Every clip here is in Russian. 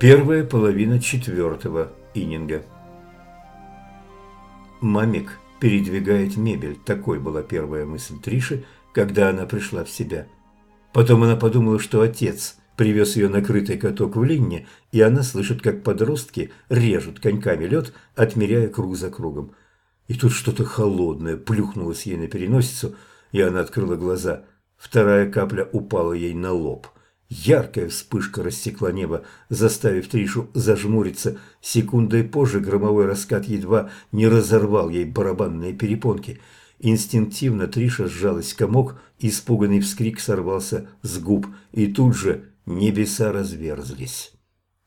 Первая половина четвертого ининга. Мамик передвигает мебель. Такой была первая мысль Триши, когда она пришла в себя. Потом она подумала, что отец привез ее накрытый каток в Линне, и она слышит, как подростки режут коньками лед, отмеряя круг за кругом. И тут что-то холодное плюхнулось ей на переносицу, и она открыла глаза. Вторая капля упала ей на лоб – Яркая вспышка рассекла небо, заставив Тришу зажмуриться. Секундой позже громовой раскат едва не разорвал ей барабанные перепонки. Инстинктивно Триша сжалась в комок, испуганный вскрик сорвался с губ, и тут же небеса разверзлись.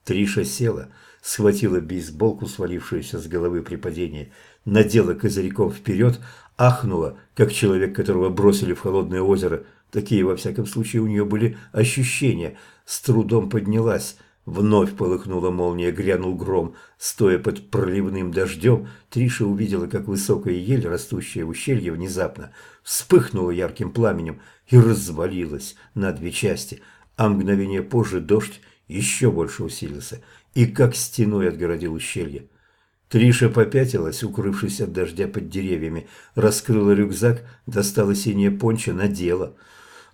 Триша села, схватила бейсболку, свалившуюся с головы при падении, надела козырьком вперед, ахнула, как человек, которого бросили в холодное озеро – Такие, во всяком случае, у нее были ощущения. С трудом поднялась. Вновь полыхнула молния, грянул гром. Стоя под проливным дождем, Триша увидела, как высокая ель, растущая в ущелье, внезапно вспыхнула ярким пламенем и развалилась на две части. А мгновение позже дождь еще больше усилился и как стеной отгородил ущелье. Триша попятилась, укрывшись от дождя под деревьями, раскрыла рюкзак, достала синее пончо, надела –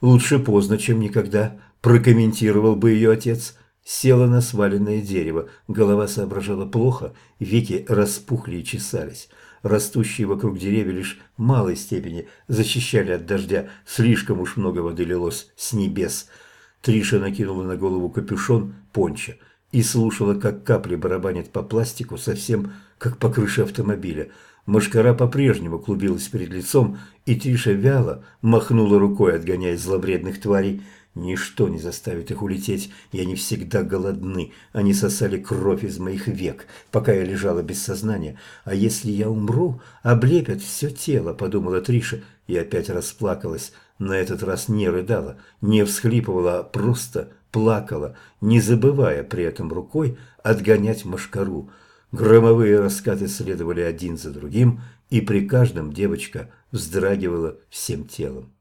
Лучше поздно, чем никогда, прокомментировал бы ее отец. Села на сваленное дерево, голова соображала плохо, веки распухли и чесались. Растущие вокруг деревья лишь в малой степени защищали от дождя, слишком уж много воды лилось с небес. Триша накинула на голову капюшон понча и слушала, как капли барабанят по пластику, совсем как по крыше автомобиля. Машкара по-прежнему клубилась перед лицом, и Триша вяло махнула рукой, отгоняя зловредных тварей. Ничто не заставит их улететь, и они всегда голодны. Они сосали кровь из моих век, пока я лежала без сознания. А если я умру, облепят все тело, подумала Триша, и опять расплакалась. На этот раз не рыдала, не всхлипывала, а просто плакала, не забывая при этом рукой отгонять Машкару. Громовые раскаты следовали один за другим, и при каждом девочка вздрагивала всем телом.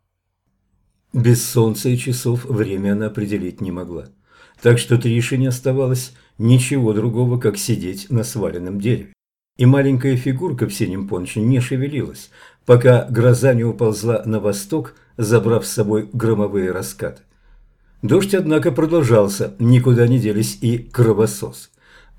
Без солнца и часов время она определить не могла, так что Трише не оставалось ничего другого, как сидеть на сваленном дереве. И маленькая фигурка в синем понче не шевелилась, пока гроза не уползла на восток, забрав с собой громовые раскаты. Дождь, однако, продолжался, никуда не делись и кровосос.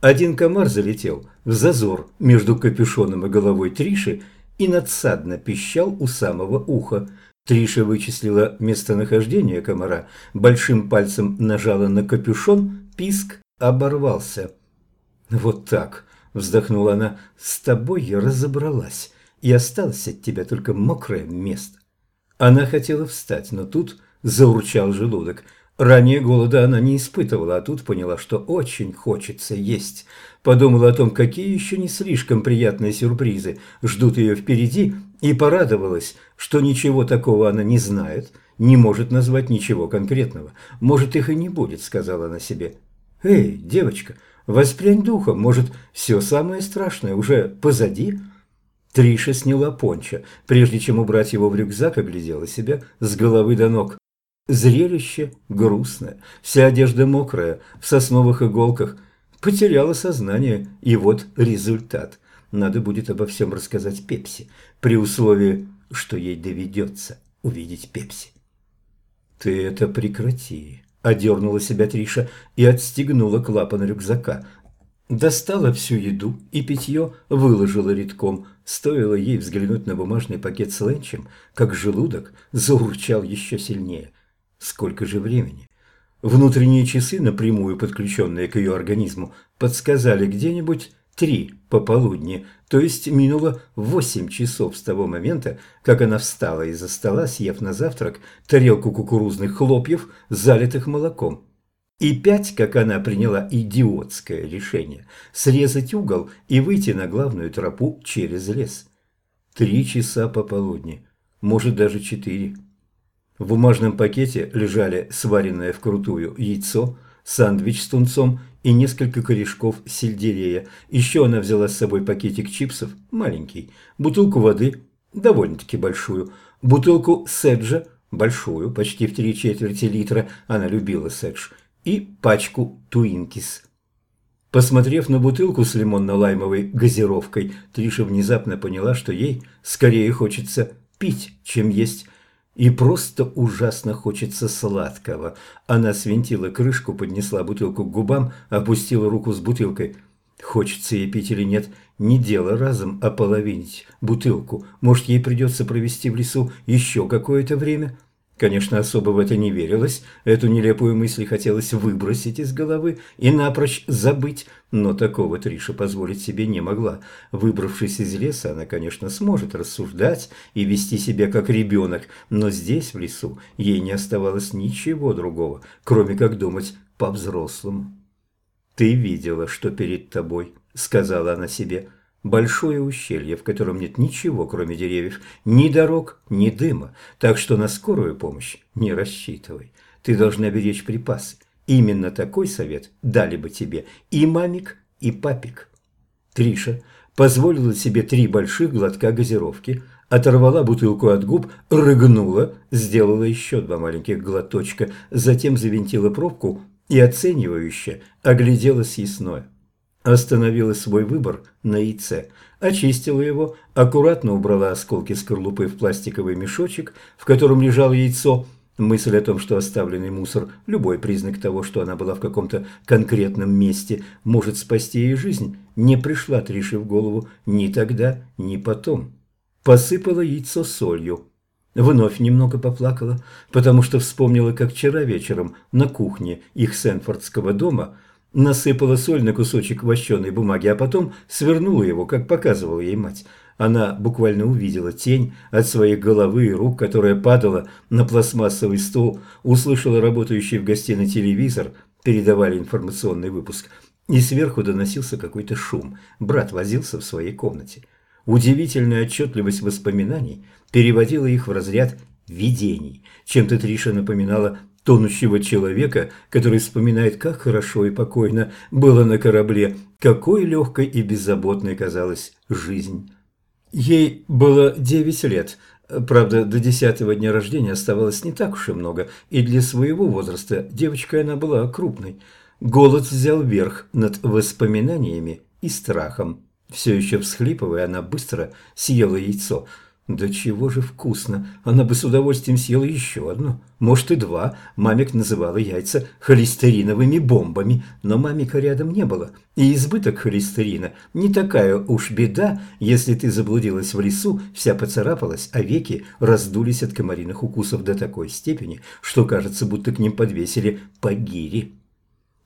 Один комар залетел в зазор между капюшоном и головой Триши и надсадно пищал у самого уха. Триша вычислила местонахождение комара, большим пальцем нажала на капюшон, писк оборвался. «Вот так», – вздохнула она, – «с тобой я разобралась, и осталось от тебя только мокрое место». Она хотела встать, но тут заурчал желудок – Ранее голода она не испытывала, а тут поняла, что очень хочется есть. Подумала о том, какие еще не слишком приятные сюрпризы ждут ее впереди, и порадовалась, что ничего такого она не знает, не может назвать ничего конкретного. Может, их и не будет, сказала она себе. «Эй, девочка, воспрянь духом, может, все самое страшное уже позади?» Триша сняла понча, прежде чем убрать его в рюкзак, оглядела себя с головы до ног. Зрелище грустное, вся одежда мокрая, в сосновых иголках. Потеряла сознание, и вот результат. Надо будет обо всем рассказать Пепси, при условии, что ей доведется увидеть Пепси. «Ты это прекрати», – одернула себя Триша и отстегнула клапан рюкзака. Достала всю еду и питье, выложила редком. Стоило ей взглянуть на бумажный пакет с ленчем, как желудок заурчал еще сильнее. Сколько же времени? Внутренние часы, напрямую подключенные к ее организму, подсказали где-нибудь три пополудни, то есть минуло восемь часов с того момента, как она встала из-за стола, съев на завтрак тарелку кукурузных хлопьев, залитых молоком. И пять, как она приняла идиотское решение – срезать угол и выйти на главную тропу через лес. Три часа пополудни, может даже четыре. В бумажном пакете лежали сваренное вкрутую яйцо, сандвич с тунцом и несколько корешков сельдерея. Еще она взяла с собой пакетик чипсов, маленький, бутылку воды, довольно-таки большую, бутылку седжа, большую, почти в три четверти литра, она любила седж, и пачку туинкис. Посмотрев на бутылку с лимонно-лаймовой газировкой, Триша внезапно поняла, что ей скорее хочется пить, чем есть. И просто ужасно хочется сладкого. Она свинтила крышку, поднесла бутылку к губам, опустила руку с бутылкой. Хочется ей пить или нет, не дело разом ополовинить бутылку. Может, ей придется провести в лесу еще какое-то время. Конечно, особо в это не верилось, эту нелепую мысль хотелось выбросить из головы и напрочь забыть, но такого Триша позволить себе не могла. Выбравшись из леса, она, конечно, сможет рассуждать и вести себя как ребенок, но здесь, в лесу, ей не оставалось ничего другого, кроме как думать по-взрослому. «Ты видела, что перед тобой», — сказала она себе, — большое ущелье, в котором нет ничего, кроме деревьев, ни дорог, ни дыма, так что на скорую помощь не рассчитывай. Ты должна беречь припасы. Именно такой совет дали бы тебе и мамик, и папик. Триша позволила себе три больших глотка газировки, оторвала бутылку от губ, рыгнула, сделала еще два маленьких глоточка, затем завинтила пробку и оценивающе оглядела съестное остановила свой выбор на яйце, очистила его, аккуратно убрала осколки скорлупы в пластиковый мешочек, в котором лежало яйцо. Мысль о том, что оставленный мусор – любой признак того, что она была в каком-то конкретном месте, может спасти ей жизнь, не пришла Трише в голову ни тогда, ни потом. Посыпала яйцо солью. Вновь немного поплакала, потому что вспомнила, как вчера вечером на кухне их Сенфордского дома – насыпала соль на кусочек вощеной бумаги, а потом свернула его, как показывала ей мать. Она буквально увидела тень от своей головы и рук, которая падала на пластмассовый стол, услышала работающий в гостиной телевизор, передавали информационный выпуск, и сверху доносился какой-то шум. Брат возился в своей комнате. Удивительная отчетливость воспоминаний переводила их в разряд видений. Чем-то Триша напоминала тонущего человека, который вспоминает, как хорошо и покойно было на корабле, какой легкой и беззаботной казалась жизнь. Ей было девять лет, правда, до десятого дня рождения оставалось не так уж и много, и для своего возраста девочкой она была крупной. Голод взял верх над воспоминаниями и страхом. Все еще всхлипывая, она быстро съела яйцо – да чего же вкусно! Она бы с удовольствием съела еще одно, может и два. Мамик называла яйца холестериновыми бомбами, но мамика рядом не было. И избыток холестерина не такая уж беда, если ты заблудилась в лесу, вся поцарапалась, а веки раздулись от комариных укусов до такой степени, что кажется, будто к ним подвесили по гире.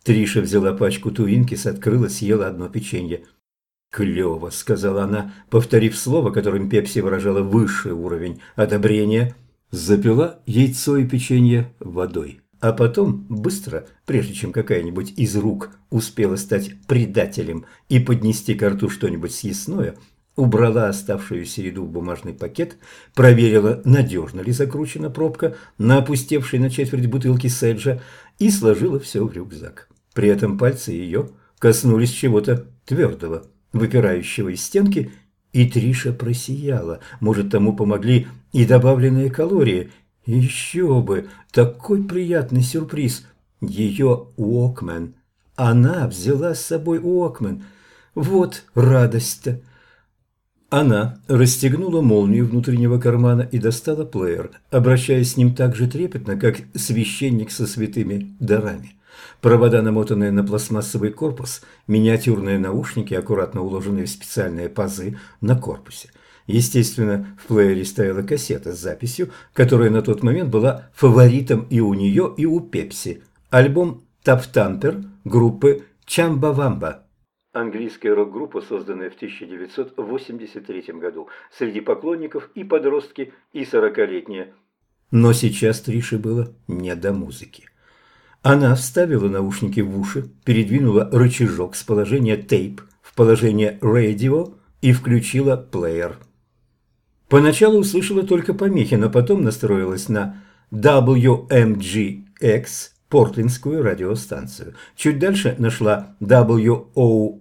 Триша взяла пачку туинкис, открыла, съела одно печенье. «Клево», — сказала она, повторив слово, которым Пепси выражала высший уровень одобрения, запила яйцо и печенье водой. А потом, быстро, прежде чем какая-нибудь из рук успела стать предателем и поднести к рту что-нибудь съестное, убрала оставшуюся еду в бумажный пакет, проверила, надежно ли закручена пробка на опустевшей на четверть бутылки седжа и сложила все в рюкзак. При этом пальцы ее коснулись чего-то твердого выпирающего из стенки, и Триша просияла. Может, тому помогли и добавленные калории. Еще бы! Такой приятный сюрприз! Ее Уокмен. Она взяла с собой Уокмен. Вот радость-то! Она расстегнула молнию внутреннего кармана и достала плеер, обращаясь с ним так же трепетно, как священник со святыми дарами. Провода, намотанные на пластмассовый корпус, миниатюрные наушники, аккуратно уложенные в специальные пазы на корпусе. Естественно, в плеере стояла кассета с записью, которая на тот момент была фаворитом и у нее, и у Пепси. Альбом «Таптампер» группы «Чамба-Вамба». Английская рок-группа, созданная в 1983 году. Среди поклонников и подростки, и сорокалетние. Но сейчас Трише было не до музыки. Она вставила наушники в уши, передвинула рычажок с положения тейп в положение радио и включила плеер. Поначалу услышала только помехи, но потом настроилась на WMGX, портлинскую радиостанцию. Чуть дальше нашла WOXO,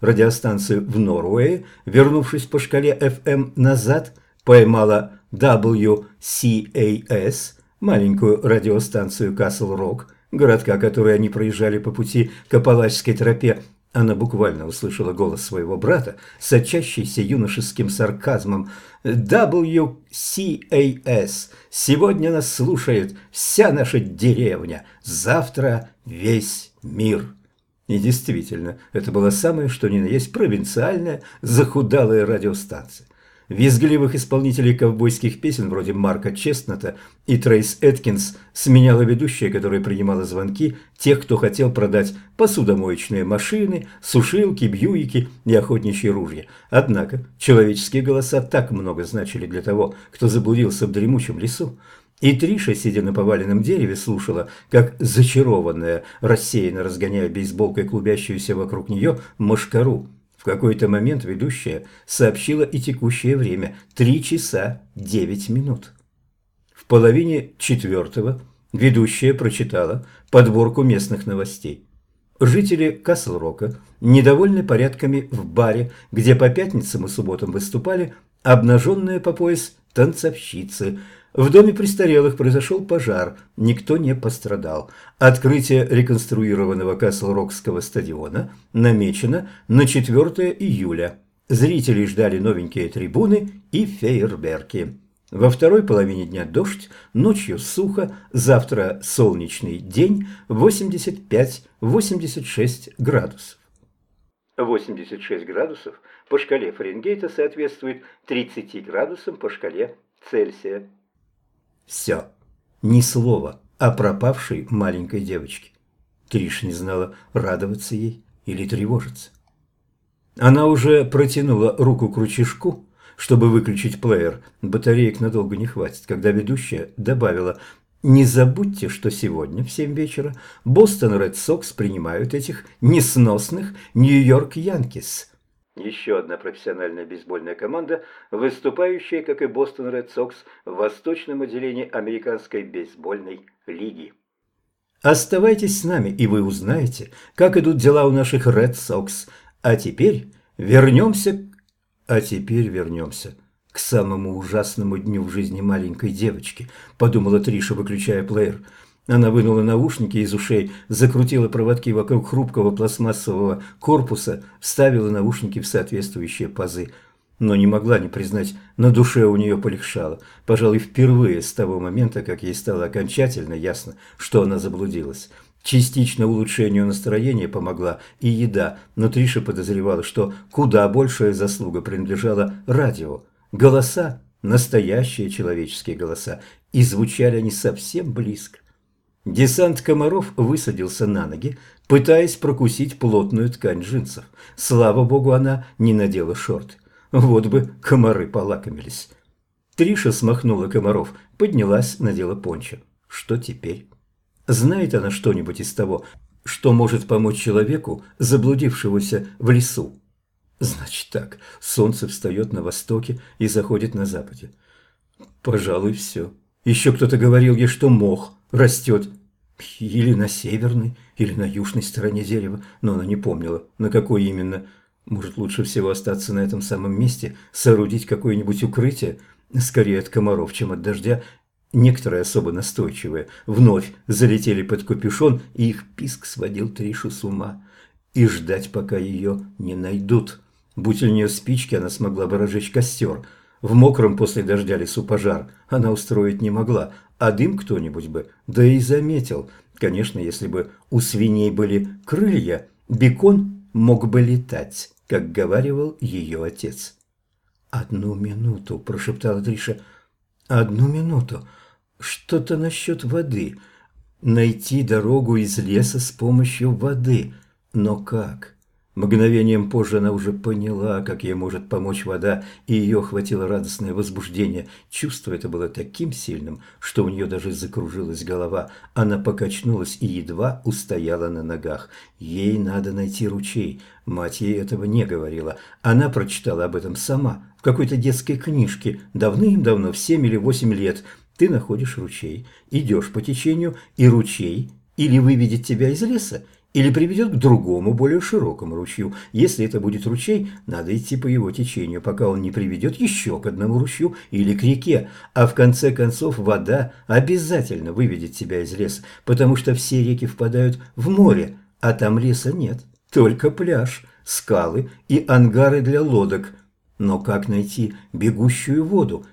радиостанцию в Норвее, вернувшись по шкале FM назад, поймала WCAS – маленькую радиостанцию Rock городка, который они проезжали по пути к Апалачской тропе, она буквально услышала голос своего брата, сочащийся юношеским сарказмом. «WCAS! Сегодня нас слушает вся наша деревня, завтра весь мир!» И действительно, это была самая что ни на есть провинциальная, захудалая радиостанция. Визгливых исполнителей ковбойских песен вроде Марка Честната и Трейс Эткинс сменяла ведущая, которая принимала звонки тех, кто хотел продать посудомоечные машины, сушилки, бьюики и охотничьи ружья. Однако человеческие голоса так много значили для того, кто заблудился в дремучем лесу. И Триша, сидя на поваленном дереве, слушала, как зачарованная, рассеянно разгоняя бейсболкой клубящуюся вокруг нее мошкару какой-то момент ведущая сообщила и текущее время – 3 часа 9 минут. В половине четвертого ведущая прочитала подборку местных новостей. Жители Касл-Рока недовольны порядками в баре, где по пятницам и субботам выступали обнаженные по пояс танцовщицы – в доме престарелых произошел пожар, никто не пострадал. Открытие реконструированного Касл-Рокского стадиона намечено на 4 июля. Зрители ждали новенькие трибуны и фейерверки. Во второй половине дня дождь, ночью сухо, завтра солнечный день 85-86 градусов. 86 градусов по шкале Фаренгейта соответствует 30 градусам по шкале Цельсия. Все. Ни слова о пропавшей маленькой девочке. Триш не знала, радоваться ей или тревожиться. Она уже протянула руку к ручежку, чтобы выключить плеер. Батареек надолго не хватит, когда ведущая добавила «Не забудьте, что сегодня в семь вечера Бостон Ред Сокс принимают этих несносных Нью-Йорк Янкис». Еще одна профессиональная бейсбольная команда, выступающая, как и Бостон Ред Сокс, в восточном отделении американской бейсбольной лиги. Оставайтесь с нами, и вы узнаете, как идут дела у наших Ред Сокс. А теперь вернемся... А теперь вернемся к самому ужасному дню в жизни маленькой девочки, подумала Триша, выключая плеер. Она вынула наушники из ушей, закрутила проводки вокруг хрупкого пластмассового корпуса, вставила наушники в соответствующие пазы. Но не могла не признать, на душе у нее полегшало. Пожалуй, впервые с того момента, как ей стало окончательно ясно, что она заблудилась. Частично улучшению настроения помогла и еда, но Триша подозревала, что куда большая заслуга принадлежала радио. Голоса, настоящие человеческие голоса, и звучали они совсем близко. Десант комаров высадился на ноги, пытаясь прокусить плотную ткань джинсов. Слава богу, она не надела шорт. Вот бы комары полакомились. Триша смахнула комаров, поднялась, надела пончо. Что теперь? Знает она что-нибудь из того, что может помочь человеку, заблудившегося в лесу? Значит так, солнце встает на востоке и заходит на западе. Пожалуй, все. Еще кто-то говорил ей, что мох растет или на северной, или на южной стороне дерева, но она не помнила, на какой именно. Может, лучше всего остаться на этом самом месте, соорудить какое-нибудь укрытие, скорее от комаров, чем от дождя. Некоторые особо настойчивые вновь залетели под капюшон, и их писк сводил Тришу с ума. И ждать, пока ее не найдут. Будь у нее спички, она смогла бы разжечь костер – в мокром после дождя лесу пожар она устроить не могла, а дым кто-нибудь бы, да и заметил. Конечно, если бы у свиней были крылья, бекон мог бы летать, как говаривал ее отец. «Одну минуту», – прошептала Триша. «Одну минуту. Что-то насчет воды. Найти дорогу из леса с помощью воды. Но как?» Мгновением позже она уже поняла, как ей может помочь вода, и ее охватило радостное возбуждение. Чувство это было таким сильным, что у нее даже закружилась голова. Она покачнулась и едва устояла на ногах. Ей надо найти ручей. Мать ей этого не говорила. Она прочитала об этом сама, в какой-то детской книжке, давным-давно, в семь или восемь лет. Ты находишь ручей, идешь по течению, и ручей или выведет тебя из леса, или приведет к другому, более широкому ручью. Если это будет ручей, надо идти по его течению, пока он не приведет еще к одному ручью или к реке. А в конце концов вода обязательно выведет тебя из леса, потому что все реки впадают в море, а там леса нет, только пляж, скалы и ангары для лодок. Но как найти бегущую воду?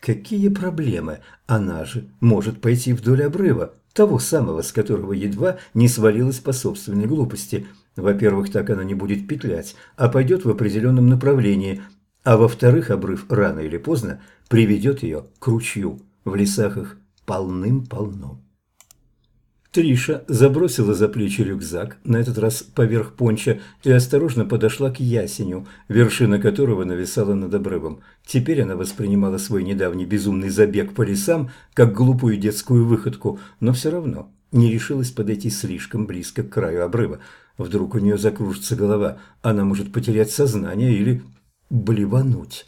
Какие проблемы? Она же может пойти вдоль обрыва того самого, с которого едва не свалилась по собственной глупости. Во-первых, так она не будет петлять, а пойдет в определенном направлении, а во-вторых, обрыв рано или поздно приведет ее к ручью. В лесах их полным-полно. Триша забросила за плечи рюкзак, на этот раз поверх понча, и осторожно подошла к ясеню, вершина которого нависала над обрывом. Теперь она воспринимала свой недавний безумный забег по лесам как глупую детскую выходку, но все равно не решилась подойти слишком близко к краю обрыва. Вдруг у нее закружится голова, она может потерять сознание или блевануть.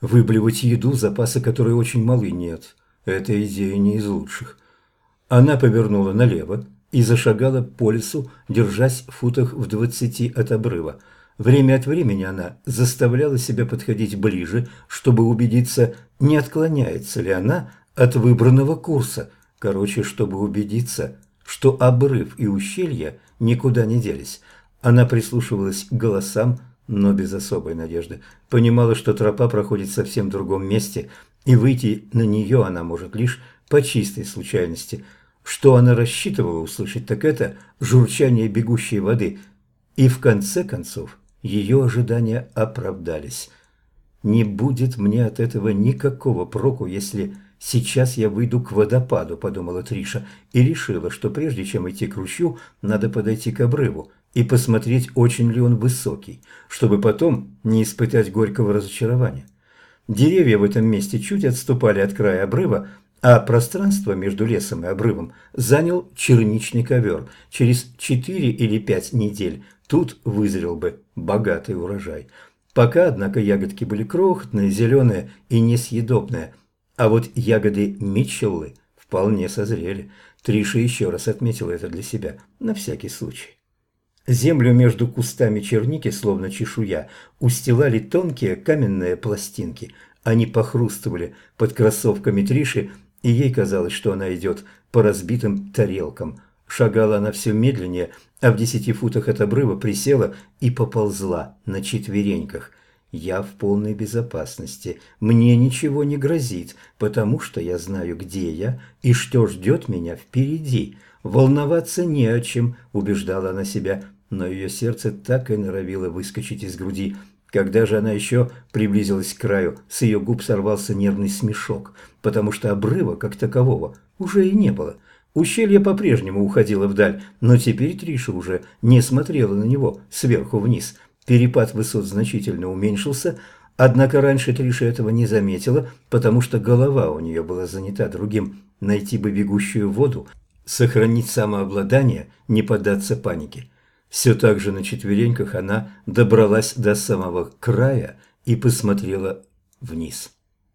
Выблевать еду, запасы которой очень малы, нет. Эта идея не из лучших. Она повернула налево и зашагала по лесу, держась в футах в двадцати от обрыва. Время от времени она заставляла себя подходить ближе, чтобы убедиться, не отклоняется ли она от выбранного курса. Короче, чтобы убедиться, что обрыв и ущелье никуда не делись. Она прислушивалась к голосам, но без особой надежды. Понимала, что тропа проходит в совсем другом месте, и выйти на нее она может лишь по чистой случайности. Что она рассчитывала услышать, так это журчание бегущей воды. И в конце концов ее ожидания оправдались. «Не будет мне от этого никакого проку, если сейчас я выйду к водопаду», – подумала Триша, и решила, что прежде чем идти к ручью, надо подойти к обрыву и посмотреть, очень ли он высокий, чтобы потом не испытать горького разочарования. Деревья в этом месте чуть отступали от края обрыва, а пространство между лесом и обрывом занял черничный ковер. Через четыре или пять недель тут вызрел бы богатый урожай. Пока, однако, ягодки были крохотные, зеленые и несъедобные, а вот ягоды Митчеллы вполне созрели. Триша еще раз отметила это для себя, на всякий случай. Землю между кустами черники, словно чешуя, устилали тонкие каменные пластинки. Они похрустывали под кроссовками Триши, и ей казалось, что она идет по разбитым тарелкам. Шагала она все медленнее, а в десяти футах от обрыва присела и поползла на четвереньках. «Я в полной безопасности, мне ничего не грозит, потому что я знаю, где я и что ждет меня впереди. Волноваться не о чем», – убеждала она себя, но ее сердце так и норовило выскочить из груди – когда же она еще приблизилась к краю, с ее губ сорвался нервный смешок, потому что обрыва, как такового, уже и не было. Ущелье по-прежнему уходило вдаль, но теперь Триша уже не смотрела на него сверху вниз. Перепад высот значительно уменьшился, однако раньше Триша этого не заметила, потому что голова у нее была занята другим. Найти бы бегущую воду, сохранить самообладание, не поддаться панике. Все так же на четвереньках она добралась до самого края и посмотрела вниз.